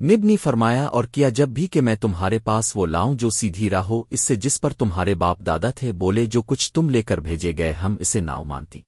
نبنی نے فرمایا اور کیا جب بھی کہ میں تمہارے پاس وہ لاؤں جو سیدھی راہ ہو، اس سے جس پر تمہارے باپ دادا تھے، بولے جو کچھ تم لے کر بھیجے گئے، ہم اسے ناؤ مانتی۔